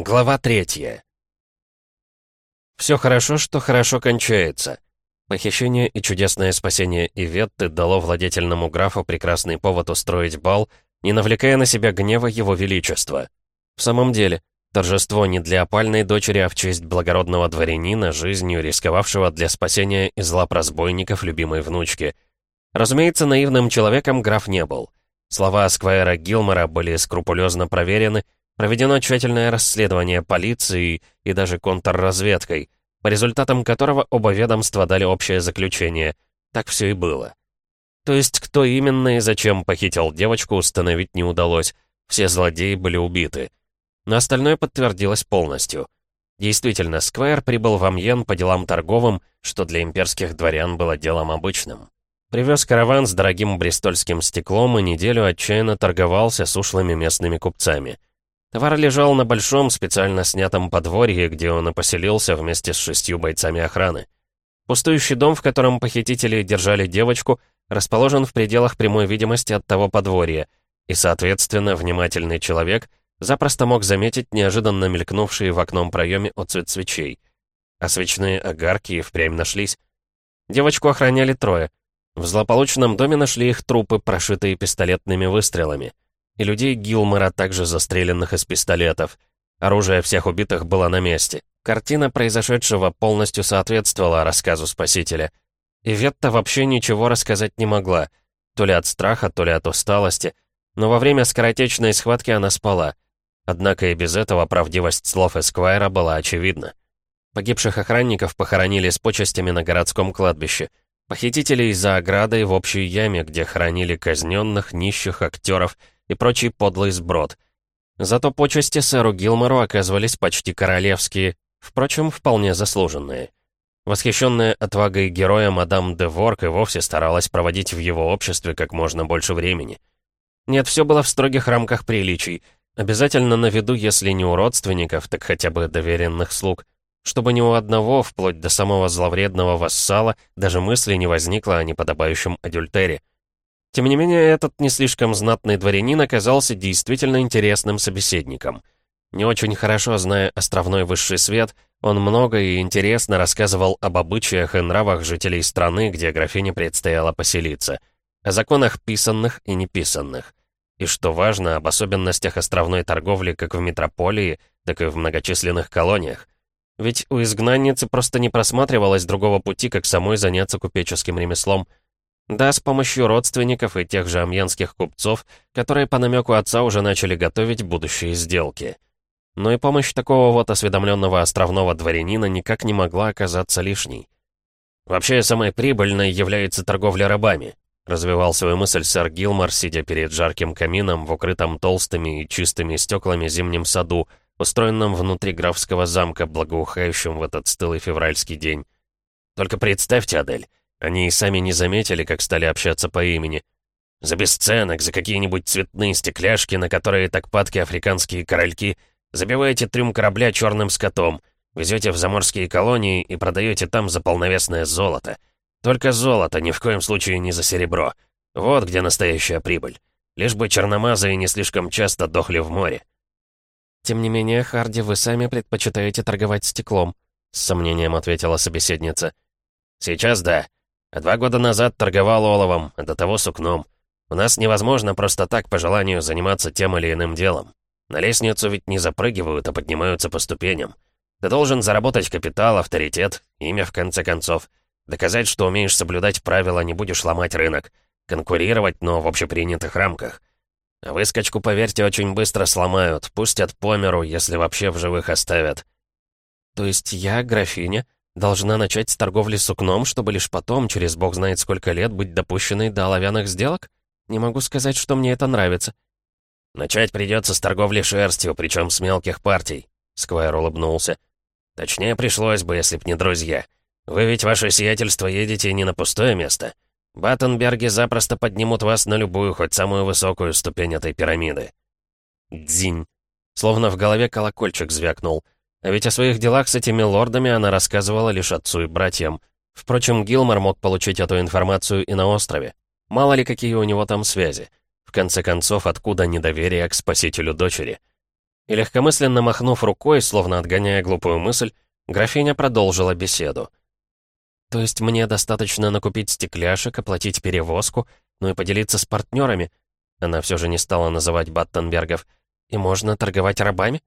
Глава третья. Все хорошо, что хорошо кончается. Похищение и чудесное спасение Иветты дало владетельному графу прекрасный повод устроить бал, не навлекая на себя гнева его величества. В самом деле, торжество не для опальной дочери, а в честь благородного дворянина, жизнью рисковавшего для спасения из лап разбойников любимой внучки. Разумеется, наивным человеком граф не был. Слова Сквайра Гилмора были скрупулезно проверены, Проведено тщательное расследование полицией и даже контрразведкой, по результатам которого оба ведомства дали общее заключение. Так все и было. То есть, кто именно и зачем похитил девочку, установить не удалось. Все злодеи были убиты. Но остальное подтвердилось полностью. Действительно, Сквайр прибыл в Амьен по делам торговым, что для имперских дворян было делом обычным. Привез караван с дорогим бристольским стеклом и неделю отчаянно торговался с ушлыми местными купцами. Товар лежал на большом, специально снятом подворье, где он и поселился вместе с шестью бойцами охраны. Пустующий дом, в котором похитители держали девочку, расположен в пределах прямой видимости от того подворья, и, соответственно, внимательный человек запросто мог заметить неожиданно мелькнувшие в окном проеме отцвет свечей. А свечные огарки и впрямь нашлись. Девочку охраняли трое. В злополучном доме нашли их трупы, прошитые пистолетными выстрелами и людей Гилмора, также застреленных из пистолетов. Оружие всех убитых было на месте. Картина произошедшего полностью соответствовала рассказу спасителя. И Ветта вообще ничего рассказать не могла. То ли от страха, то ли от усталости. Но во время скоротечной схватки она спала. Однако и без этого правдивость слов Эсквайра была очевидна. Погибших охранников похоронили с почестями на городском кладбище. Похитителей за оградой в общей яме, где хоронили казненных, нищих актеров — и прочий подлый сброд. Зато почести сэру Гилмору оказывались почти королевские, впрочем, вполне заслуженные. Восхищенная отвагой героя мадам де Ворк и вовсе старалась проводить в его обществе как можно больше времени. Нет, все было в строгих рамках приличий, обязательно на виду, если не у родственников, так хотя бы доверенных слуг, чтобы ни у одного, вплоть до самого зловредного вассала, даже мысли не возникло о неподобающем адюльтере. Тем не менее, этот не слишком знатный дворянин оказался действительно интересным собеседником. Не очень хорошо зная островной высший свет, он много и интересно рассказывал об обычаях и нравах жителей страны, где графине предстояло поселиться, о законах писанных и неписанных. И что важно, об особенностях островной торговли как в метрополии, так и в многочисленных колониях. Ведь у изгнанницы просто не просматривалось другого пути, как самой заняться купеческим ремеслом – да, с помощью родственников и тех же амьянских купцов, которые по намеку отца уже начали готовить будущие сделки. Но и помощь такого вот осведомленного островного дворянина никак не могла оказаться лишней. «Вообще, самой прибыльной является торговля рабами», развивал свою мысль сэр Гилмор, сидя перед жарким камином в укрытом толстыми и чистыми стеклами зимнем саду, устроенном внутри графского замка, благоухающем в этот стылый февральский день. «Только представьте, Адель, они и сами не заметили, как стали общаться по имени. За бесценок, за какие-нибудь цветные стекляшки, на которые так падки африканские корольки, забиваете трюм корабля черным скотом, везете в заморские колонии и продаете там за полновесное золото. Только золото, ни в коем случае не за серебро. Вот где настоящая прибыль. Лишь бы черномазые не слишком часто дохли в море. «Тем не менее, Харди, вы сами предпочитаете торговать стеклом», — с сомнением ответила собеседница. «Сейчас да. А два года назад торговал оловом, а до того сукном. У нас невозможно просто так по желанию заниматься тем или иным делом. На лестницу ведь не запрыгивают, а поднимаются по ступеням. Ты должен заработать капитал, авторитет, имя в конце концов. Доказать, что умеешь соблюдать правила, не будешь ломать рынок. Конкурировать, но в общепринятых рамках. А выскочку, поверьте, очень быстро сломают, пустят по миру, если вообще в живых оставят. То есть я, графиня, Должна начать с торговли сукном, чтобы лишь потом, через бог знает сколько лет, быть допущенной до оловянных сделок? Не могу сказать, что мне это нравится. Начать придется с торговли шерстью, причем с мелких партий. Сквайр улыбнулся. Точнее, пришлось бы, если б не друзья. Вы ведь, ваше сиятельство, едете не на пустое место. Баттенберги запросто поднимут вас на любую, хоть самую высокую ступень этой пирамиды. Дзинь. Словно в голове колокольчик звякнул — а ведь о своих делах с этими лордами она рассказывала лишь отцу и братьям. Впрочем, Гилмор мог получить эту информацию и на острове. Мало ли, какие у него там связи. В конце концов, откуда недоверие к спасителю дочери? И легкомысленно махнув рукой, словно отгоняя глупую мысль, графиня продолжила беседу. «То есть мне достаточно накупить стекляшек, оплатить перевозку, ну и поделиться с партнерами?» Она все же не стала называть Баттенбергов. «И можно торговать рабами?»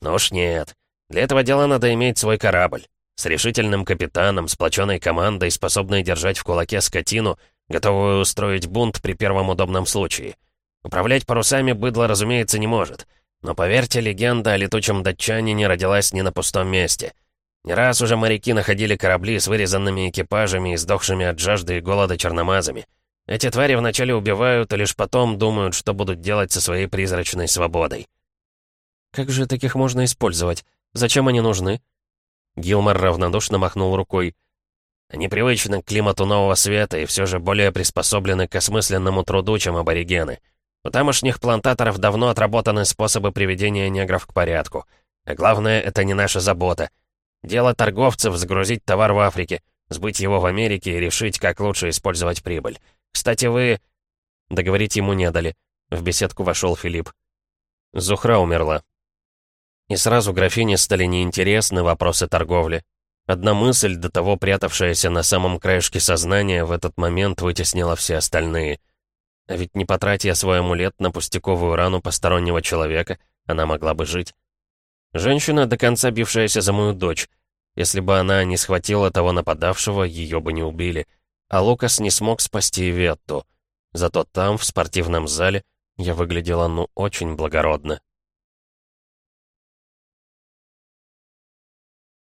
«Ну уж нет. Для этого дела надо иметь свой корабль. С решительным капитаном, сплоченной командой, способной держать в кулаке скотину, готовую устроить бунт при первом удобном случае. Управлять парусами быдло, разумеется, не может. Но поверьте, легенда о летучем датчанине родилась не на пустом месте. Не раз уже моряки находили корабли с вырезанными экипажами и сдохшими от жажды и голода черномазами. Эти твари вначале убивают, а лишь потом думают, что будут делать со своей призрачной свободой. «Как же таких можно использовать? Зачем они нужны?» Гилмор равнодушно махнул рукой. «Они привычны к климату нового света и все же более приспособлены к осмысленному труду, чем аборигены. У тамошних плантаторов давно отработаны способы приведения негров к порядку. А главное, это не наша забота. Дело торговцев — загрузить товар в Африке, сбыть его в Америке и решить, как лучше использовать прибыль. Кстати, вы...» Договорить ему не дали. В беседку вошел Филипп. Зухра умерла. И сразу графине стали неинтересны вопросы торговли. Одна мысль, до того прятавшаяся на самом краешке сознания, в этот момент вытеснила все остальные — а ведь не потратя свой амулет на пустяковую рану постороннего человека, она могла бы жить. Женщина, до конца бившаяся за мою дочь. Если бы она не схватила того нападавшего, ее бы не убили. А Лукас не смог спасти Ветту. Зато там, в спортивном зале, я выглядела ну очень благородно.